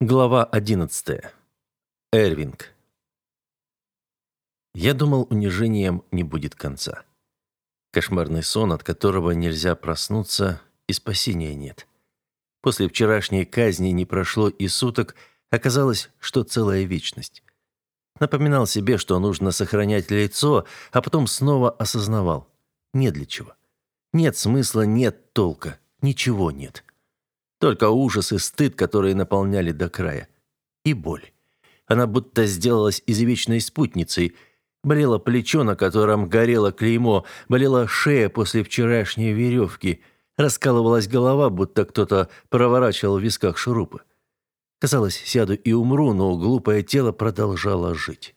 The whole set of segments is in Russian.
Глава 11. Эрвинг. Я думал, унижением не будет конца. Кошмарный сон, от которого нельзя проснуться, и спасения нет. После вчерашней казни не прошло и суток, оказалось, что целая вечность. Напоминал себе, что нужно сохранять лицо, а потом снова осознавал. Не для чего. Нет смысла, нет толка, ничего нет. Только ужас и стыд, которые наполняли до края. И боль. Она будто сделалась извечной спутницей. Болело плечо, на котором горело клеймо, болела шея после вчерашней веревки. Раскалывалась голова, будто кто-то проворачивал в висках шурупы. Казалось, сяду и умру, но глупое тело продолжало жить.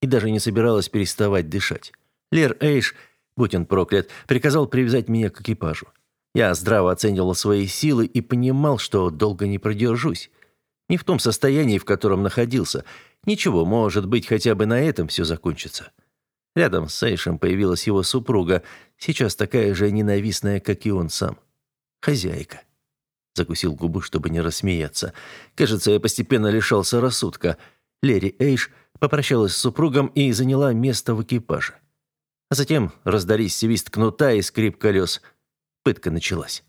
И даже не собиралось переставать дышать. Лер Эйш, будь он проклят, приказал привязать меня к экипажу. Я здраво оценивал свои силы и понимал, что долго не продержусь. Не в том состоянии, в котором находился. Ничего, может быть, хотя бы на этом все закончится. Рядом с Эйшем появилась его супруга, сейчас такая же ненавистная, как и он сам. Хозяйка. Закусил губы, чтобы не рассмеяться. Кажется, я постепенно лишался рассудка. Лери Эйш попрощалась с супругом и заняла место в экипаже. А затем раздались свист кнута и скрип колес – Пытка началась.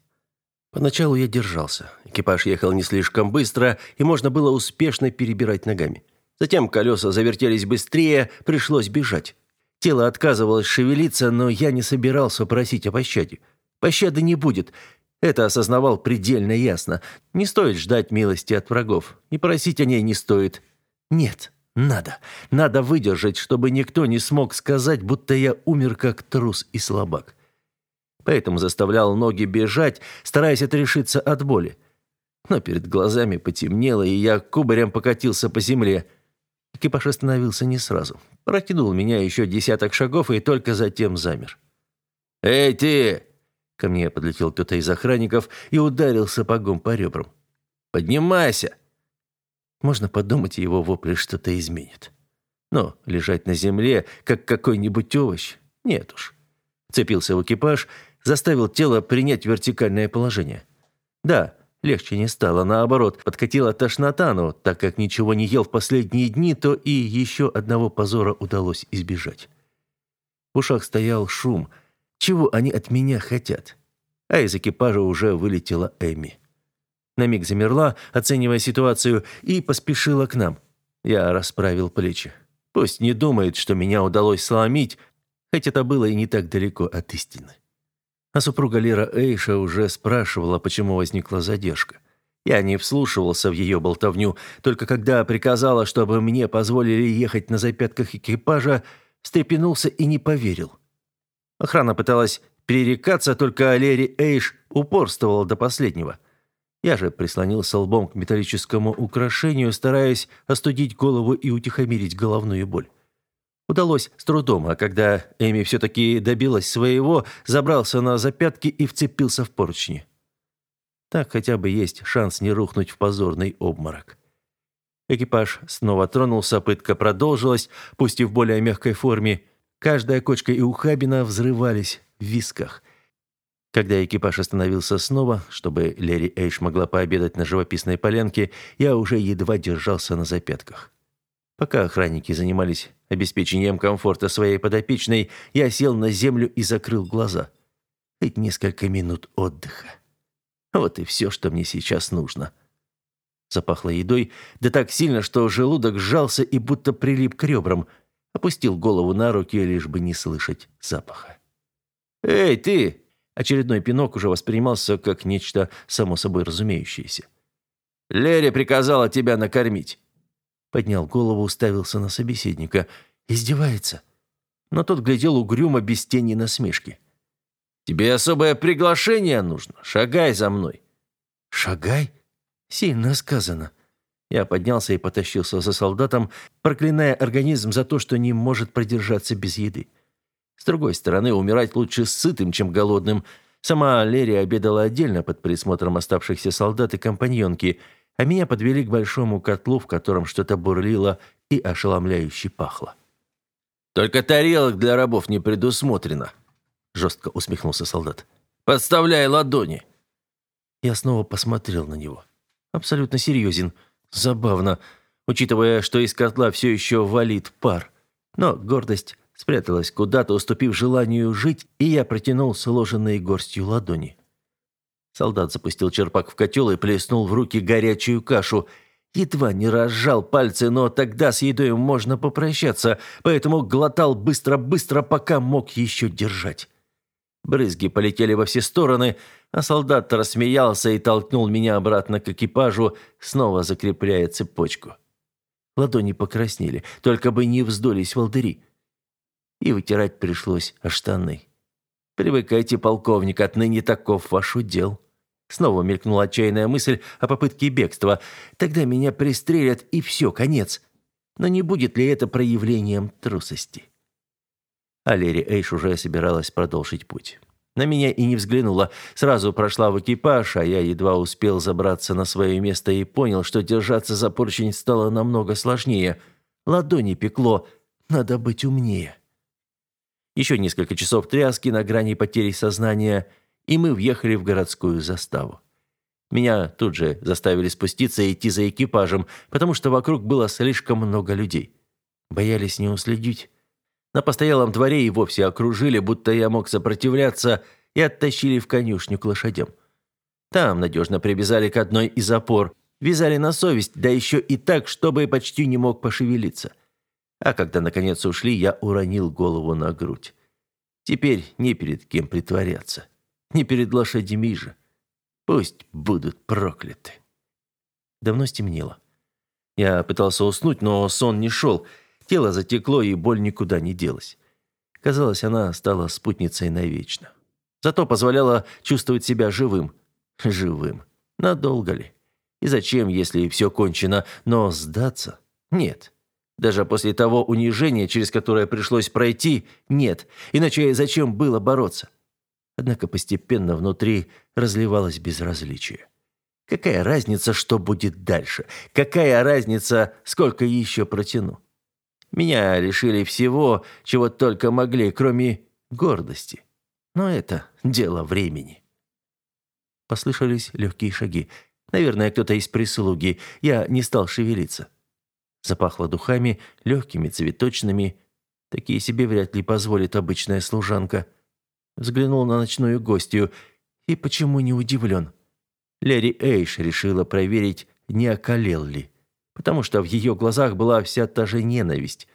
Поначалу я держался. Экипаж ехал не слишком быстро, и можно было успешно перебирать ногами. Затем колеса завертелись быстрее, пришлось бежать. Тело отказывалось шевелиться, но я не собирался просить о пощаде. Пощады не будет. Это осознавал предельно ясно. Не стоит ждать милости от врагов. И просить о ней не стоит. Нет, надо. Надо выдержать, чтобы никто не смог сказать, будто я умер как трус и слабак поэтому заставлял ноги бежать, стараясь отрешиться от боли. Но перед глазами потемнело, и я кубарем покатился по земле. Экипаж остановился не сразу. Прокинул меня еще десяток шагов и только затем замер. «Эй, ты!» Ко мне подлетел кто-то из охранников и ударил сапогом по ребрам. «Поднимайся!» Можно подумать, его вопли что-то изменит. Но лежать на земле, как какой-нибудь овощ, нет уж. Цепился в экипаж заставил тело принять вертикальное положение. Да, легче не стало, наоборот, подкатила тошнота, но так как ничего не ел в последние дни, то и еще одного позора удалось избежать. В ушах стоял шум. Чего они от меня хотят? А из экипажа уже вылетела Эми. На миг замерла, оценивая ситуацию, и поспешила к нам. Я расправил плечи. Пусть не думает, что меня удалось сломить, хоть это было и не так далеко от истины. А супруга Лера Эйша уже спрашивала, почему возникла задержка. Я не вслушивался в ее болтовню, только когда приказала, чтобы мне позволили ехать на запятках экипажа, встрепенулся и не поверил. Охрана пыталась перерекаться, только Лери Эйш упорствовала до последнего. Я же прислонился лбом к металлическому украшению, стараясь остудить голову и утихомирить головную боль. Удалось с трудом, а когда Эми все-таки добилась своего, забрался на запятки и вцепился в поручни. Так хотя бы есть шанс не рухнуть в позорный обморок. Экипаж снова тронулся, пытка продолжилась, пусть и в более мягкой форме. Каждая кочка и ухабина взрывались в висках. Когда экипаж остановился снова, чтобы Лери Эйш могла пообедать на живописной полянке, я уже едва держался на запятках. Пока охранники занимались обеспечением комфорта своей подопечной, я сел на землю и закрыл глаза. Хоть несколько минут отдыха. Вот и все, что мне сейчас нужно. Запахло едой, да так сильно, что желудок сжался и будто прилип к ребрам. Опустил голову на руки, лишь бы не слышать запаха. «Эй, ты!» Очередной пинок уже воспринимался как нечто само собой разумеющееся. «Лере приказала тебя накормить». Поднял голову, уставился на собеседника. Издевается. Но тот глядел угрюмо, без тени насмешки. «Тебе особое приглашение нужно. Шагай за мной». «Шагай?» Сильно сказано. Я поднялся и потащился за солдатом, проклиная организм за то, что не может продержаться без еды. С другой стороны, умирать лучше сытым, чем голодным. Сама Лерия обедала отдельно под присмотром оставшихся солдат и компаньонки – а меня подвели к большому котлу, в котором что-то бурлило и ошеломляюще пахло. «Только тарелок для рабов не предусмотрено», — жестко усмехнулся солдат. «Подставляй ладони». Я снова посмотрел на него. Абсолютно серьезен. Забавно, учитывая, что из котла все еще валит пар. Но гордость спряталась куда-то, уступив желанию жить, и я протянул сложенные горстью ладони. Солдат запустил черпак в котел и плеснул в руки горячую кашу. Едва не разжал пальцы, но тогда с едой можно попрощаться, поэтому глотал быстро-быстро, пока мог еще держать. Брызги полетели во все стороны, а солдат рассмеялся и толкнул меня обратно к экипажу, снова закрепляя цепочку. Ладони покраснели, только бы не вздулись волдыри. И вытирать пришлось о штаны. «Привыкайте, полковник, отныне таков ваш удел». Снова мелькнула отчаянная мысль о попытке бегства. «Тогда меня пристрелят, и все, конец». Но не будет ли это проявлением трусости? А Лери Эйш уже собиралась продолжить путь. На меня и не взглянула, сразу прошла в экипаж, а я едва успел забраться на свое место и понял, что держаться за поручень стало намного сложнее. Ладони пекло, надо быть умнее. Еще несколько часов тряски на грани потери сознания, и мы въехали в городскую заставу. Меня тут же заставили спуститься и идти за экипажем, потому что вокруг было слишком много людей. Боялись не уследить. На постоялом дворе и вовсе окружили, будто я мог сопротивляться, и оттащили в конюшню к лошадям. Там надежно привязали к одной из опор, вязали на совесть, да еще и так, чтобы почти не мог пошевелиться. А когда наконец ушли, я уронил голову на грудь. Теперь не перед кем притворяться, не перед лошадьми же. Пусть будут прокляты. Давно стемнело. Я пытался уснуть, но сон не шел — Тело затекло, и боль никуда не делась. Казалось, она стала спутницей навечно. Зато позволяла чувствовать себя живым. Живым. Надолго ли? И зачем, если все кончено? Но сдаться? Нет. Даже после того унижения, через которое пришлось пройти, нет. Иначе зачем было бороться? Однако постепенно внутри разливалось безразличие. Какая разница, что будет дальше? Какая разница, сколько еще протяну? Меня лишили всего, чего только могли, кроме гордости. Но это дело времени. Послышались легкие шаги. Наверное, кто-то из прислуги. Я не стал шевелиться. Запахло духами, легкими, цветочными. Такие себе вряд ли позволит обычная служанка. Взглянул на ночную гостью. И почему не удивлен? Лерри Эйш решила проверить, не околел ли потому что в ее глазах была вся та же ненависть.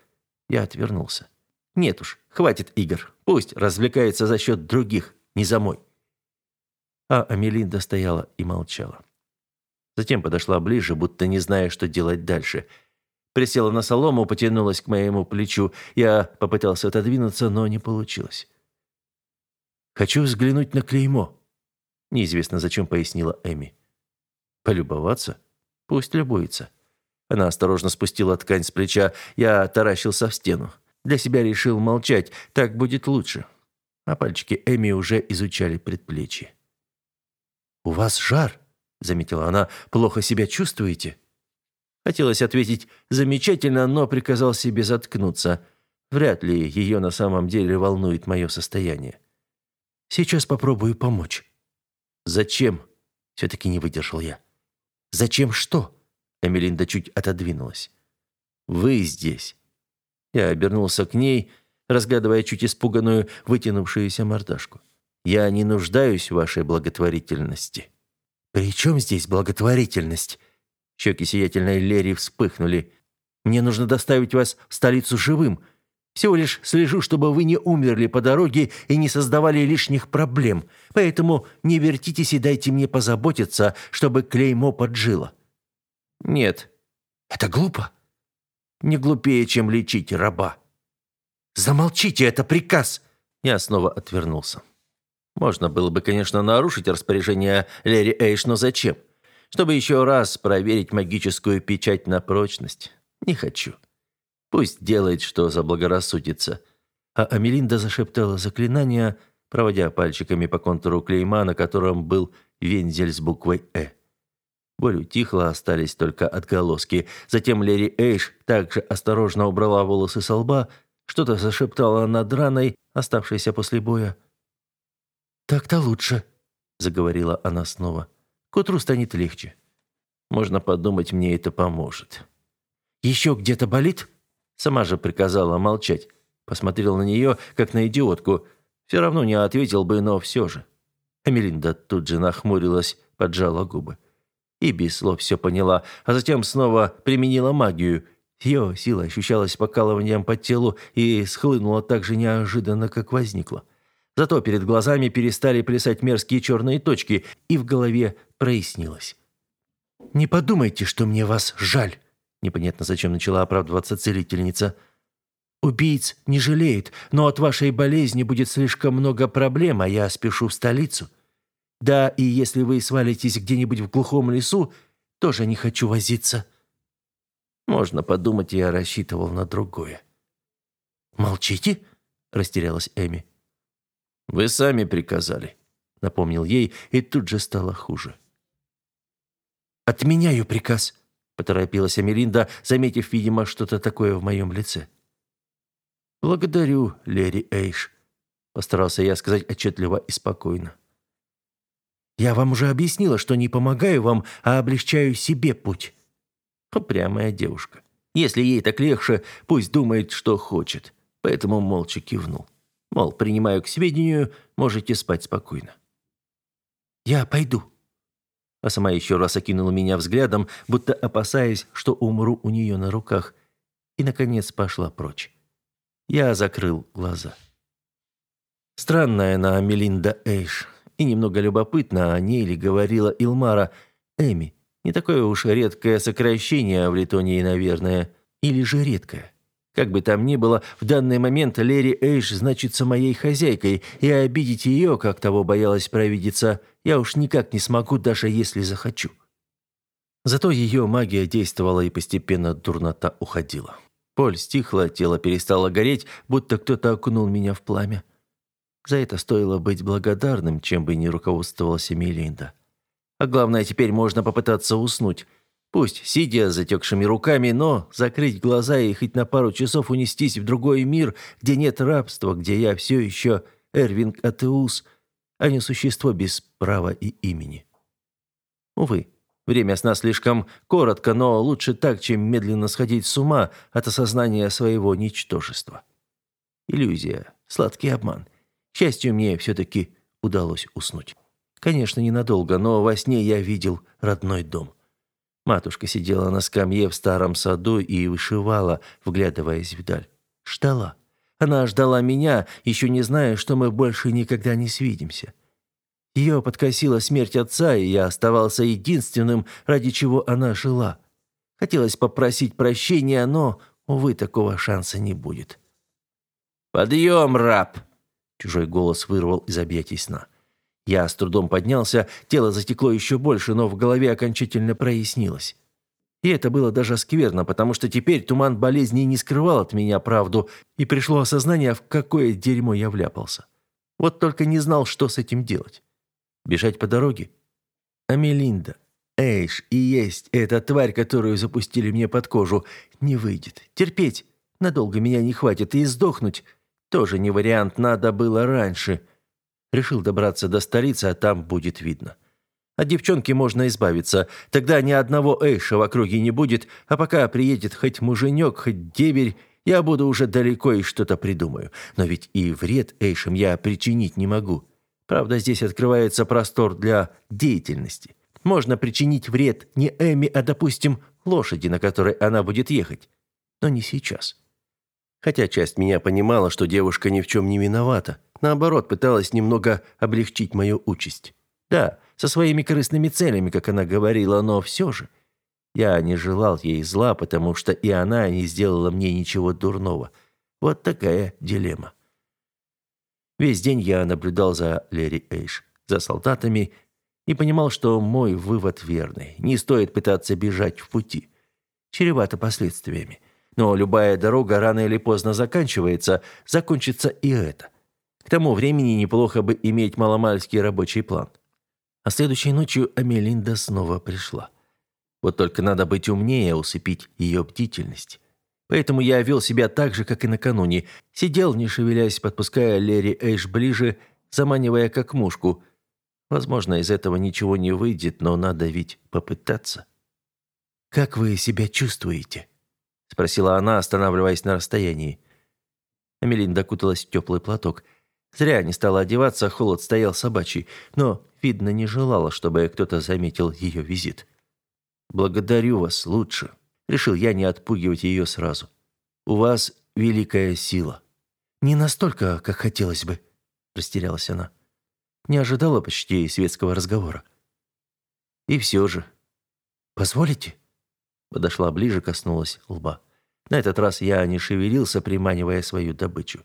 Я отвернулся. Нет уж, хватит игр. Пусть развлекается за счет других, не за мой. А Амелинда стояла и молчала. Затем подошла ближе, будто не зная, что делать дальше. Присела на солому, потянулась к моему плечу. Я попытался отодвинуться, но не получилось. «Хочу взглянуть на клеймо», — неизвестно зачем пояснила Эми. «Полюбоваться? Пусть любуется». Она осторожно спустила ткань с плеча. Я таращился в стену. Для себя решил молчать, так будет лучше. А пальчики Эми уже изучали предплечье. «У вас жар», — заметила она. «Плохо себя чувствуете?» Хотелось ответить «замечательно», но приказал себе заткнуться. Вряд ли ее на самом деле волнует мое состояние. «Сейчас попробую помочь». «Зачем?» — все-таки не выдержал я. «Зачем что?» Эмилинда чуть отодвинулась. «Вы здесь». Я обернулся к ней, разглядывая чуть испуганную, вытянувшуюся мордашку. «Я не нуждаюсь в вашей благотворительности». «При чем здесь благотворительность?» Щеки сиятельной Лери вспыхнули. «Мне нужно доставить вас в столицу живым. Всего лишь слежу, чтобы вы не умерли по дороге и не создавали лишних проблем. Поэтому не вертитесь и дайте мне позаботиться, чтобы клеймо поджило». Нет. Это глупо. Не глупее, чем лечить раба. Замолчите, это приказ. Я снова отвернулся. Можно было бы, конечно, нарушить распоряжение Лерри Эйш, но зачем? Чтобы еще раз проверить магическую печать на прочность. Не хочу. Пусть делает, что заблагорассудится. А Амелинда зашептала заклинание, проводя пальчиками по контуру клейма, на котором был вензель с буквой «Э». Боль утихла, остались только отголоски. Затем Лери Эйш также осторожно убрала волосы со лба, что-то зашептала над раной, оставшейся после боя. «Так-то лучше», — заговорила она снова. «К утру станет легче». Можно подумать, мне это поможет. «Еще где-то болит?» Сама же приказала молчать. Посмотрел на нее, как на идиотку. Все равно не ответил бы, но все же. Эмилинда тут же нахмурилась, поджала губы. И без слов все поняла, а затем снова применила магию. Ее сила ощущалась покалыванием по телу и схлынула так же неожиданно, как возникла. Зато перед глазами перестали плясать мерзкие черные точки, и в голове прояснилось. «Не подумайте, что мне вас жаль», — непонятно зачем начала оправдываться целительница. «Убийц не жалеет, но от вашей болезни будет слишком много проблем, а я спешу в столицу. Да, и если вы свалитесь где-нибудь в глухом лесу, тоже не хочу возиться». Можно подумать, я рассчитывал на другое. «Молчите?» – растерялась Эми. «Вы сами приказали», — напомнил ей, и тут же стало хуже. «Отменяю приказ», — поторопилась Амелинда, заметив, видимо, что-то такое в моем лице. «Благодарю, Лери Эйш», — постарался я сказать отчетливо и спокойно. «Я вам уже объяснила, что не помогаю вам, а облегчаю себе путь». Упрямая девушка. Если ей так легче, пусть думает, что хочет. Поэтому молча кивнул. Мол, принимаю к сведению, можете спать спокойно. «Я пойду». А сама еще раз окинула меня взглядом, будто опасаясь, что умру у нее на руках, и, наконец, пошла прочь. Я закрыл глаза. Странная она Мелинда Эйш, и немного любопытно о ней ли говорила Илмара Эми. Не такое уж редкое сокращение в Литонии, наверное, или же редкое. Как бы там ни было, в данный момент Лери Эйш значится моей хозяйкой, и обидеть ее, как того боялась провидеться, я уж никак не смогу, даже если захочу. Зато ее магия действовала, и постепенно дурнота уходила. Поль стихла, тело перестало гореть, будто кто-то окунул меня в пламя. За это стоило быть благодарным, чем бы ни руководствовалась Мелинда. А главное, теперь можно попытаться уснуть. Пусть сидя затекшими руками, но закрыть глаза и хоть на пару часов унестись в другой мир, где нет рабства, где я все еще Эрвинг Атеус, а не существо без права и имени. Увы, время сна слишком коротко, но лучше так, чем медленно сходить с ума от осознания своего ничтожества. Иллюзия, сладкий обман. К счастью, мне все-таки удалось уснуть. Конечно, ненадолго, но во сне я видел родной дом. Матушка сидела на скамье в старом саду и вышивала, вглядываясь вдаль. Ждала. Она ждала меня, еще не зная, что мы больше никогда не свидимся. Ее подкосила смерть отца, и я оставался единственным, ради чего она жила. Хотелось попросить прощения, но, увы, такого шанса не будет. «Подъем, раб!» Чужой голос вырвал из объятий сна. Я с трудом поднялся, тело затекло еще больше, но в голове окончательно прояснилось. И это было даже скверно, потому что теперь туман болезни не скрывал от меня правду, и пришло осознание, в какое дерьмо я вляпался. Вот только не знал, что с этим делать. Бежать по дороге? А Мелинда, Эйш и есть эта тварь, которую запустили мне под кожу, не выйдет. Терпеть. Надолго меня не хватит, и сдохнуть тоже не вариант, надо было раньше. — Решил добраться до столицы, а там будет видно. От девчонки можно избавиться. Тогда ни одного Эйша в округе не будет, а пока приедет хоть муженек, хоть деверь, я буду уже далеко и что-то придумаю. Но ведь и вред Эйшам я причинить не могу. Правда, здесь открывается простор для деятельности. Можно причинить вред не Эми, а, допустим, лошади, на которой она будет ехать. Но не сейчас. Хотя часть меня понимала, что девушка ни в чем не виновата. Наоборот, пыталась немного облегчить мою участь. Да, со своими корыстными целями, как она говорила, но все же. Я не желал ей зла, потому что и она не сделала мне ничего дурного. Вот такая дилемма. Весь день я наблюдал за Лери Эйш, за солдатами, и понимал, что мой вывод верный. Не стоит пытаться бежать в пути. Чревато последствиями. Но любая дорога рано или поздно заканчивается, закончится и это. К тому времени неплохо бы иметь маломальский рабочий план. А следующей ночью Амелинда снова пришла. Вот только надо быть умнее, усыпить ее бдительность. Поэтому я вел себя так же, как и накануне. Сидел, не шевелясь, подпуская Лери Эйш ближе, заманивая как мушку. Возможно, из этого ничего не выйдет, но надо ведь попытаться. «Как вы себя чувствуете?» — спросила она, останавливаясь на расстоянии. Амелинда окуталась в теплый платок. Зря не стала одеваться, холод стоял собачий, но, видно, не желала, чтобы кто-то заметил ее визит. «Благодарю вас, лучше», — решил я не отпугивать ее сразу. «У вас великая сила». «Не настолько, как хотелось бы», — растерялась она. Не ожидала почти светского разговора. «И все же». «Позволите?» Подошла ближе, коснулась лба. На этот раз я не шевелился, приманивая свою добычу.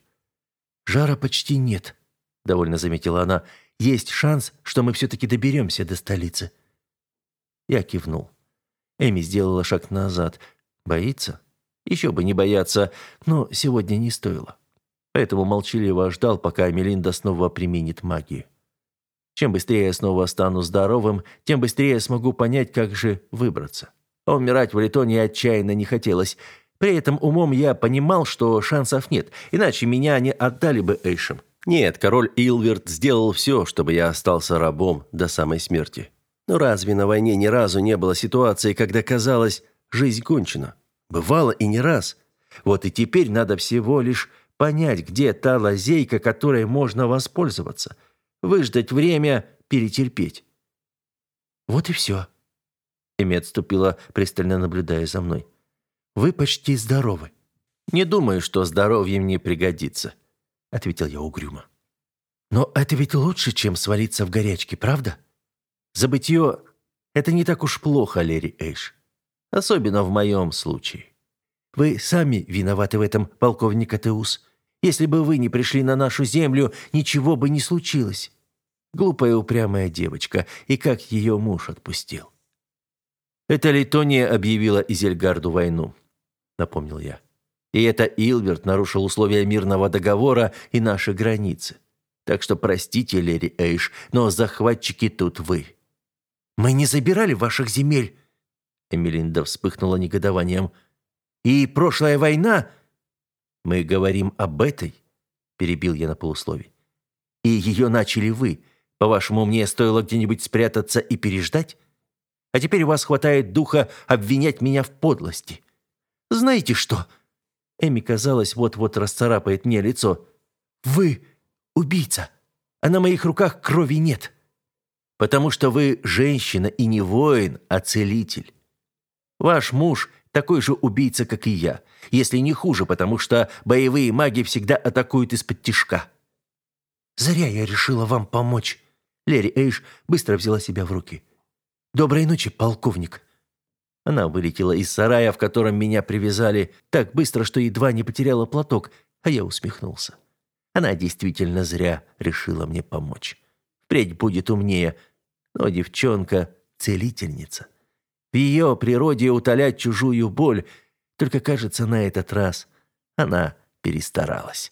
«Жара почти нет», — довольно заметила она. «Есть шанс, что мы все-таки доберемся до столицы». Я кивнул. Эми сделала шаг назад. Боится? Еще бы не бояться, но сегодня не стоило. Поэтому молчаливо ждал, пока Мелинда снова применит магию. Чем быстрее я снова стану здоровым, тем быстрее смогу понять, как же выбраться. А умирать в Литонии отчаянно не хотелось. При этом умом я понимал, что шансов нет, иначе меня не отдали бы Эйшем. Нет, король Илверт сделал все, чтобы я остался рабом до самой смерти. Но разве на войне ни разу не было ситуации, когда казалось, жизнь кончена? Бывало и не раз. Вот и теперь надо всего лишь понять, где та лазейка, которой можно воспользоваться. Выждать время, перетерпеть. Вот и все. Эми отступила, пристально наблюдая за мной. «Вы почти здоровы». «Не думаю, что здоровье мне пригодится», — ответил я угрюмо. «Но это ведь лучше, чем свалиться в горячке, правда? Забытье — это не так уж плохо, Лерри Эйш. Особенно в моем случае. Вы сами виноваты в этом, полковник Атеус. Если бы вы не пришли на нашу землю, ничего бы не случилось. Глупая упрямая девочка, и как ее муж отпустил. Это Литония объявила Изельгарду войну, напомнил я. И это Илверт нарушил условия мирного договора и наши границы. Так что простите, Лери Эйш, но захватчики тут вы. Мы не забирали ваших земель. Эмилинда вспыхнула негодованием. И прошлая война... Мы говорим об этой, перебил я на полуслове. И ее начали вы. По-вашему, мне стоило где-нибудь спрятаться и переждать? А теперь у вас хватает духа обвинять меня в подлости. Знаете что? Эми, казалось, вот-вот расцарапает мне лицо. Вы убийца, а на моих руках крови нет. Потому что вы женщина и не воин, а целитель. Ваш муж такой же убийца, как и я, если не хуже, потому что боевые маги всегда атакуют из-под тишка. Зря я решила вам помочь. Лери Эйш быстро взяла себя в руки. «Доброй ночи, полковник». Она вылетела из сарая, в котором меня привязали, так быстро, что едва не потеряла платок, а я усмехнулся. Она действительно зря решила мне помочь. Впредь будет умнее, но девчонка — целительница. В ее природе утолять чужую боль, только, кажется, на этот раз она перестаралась.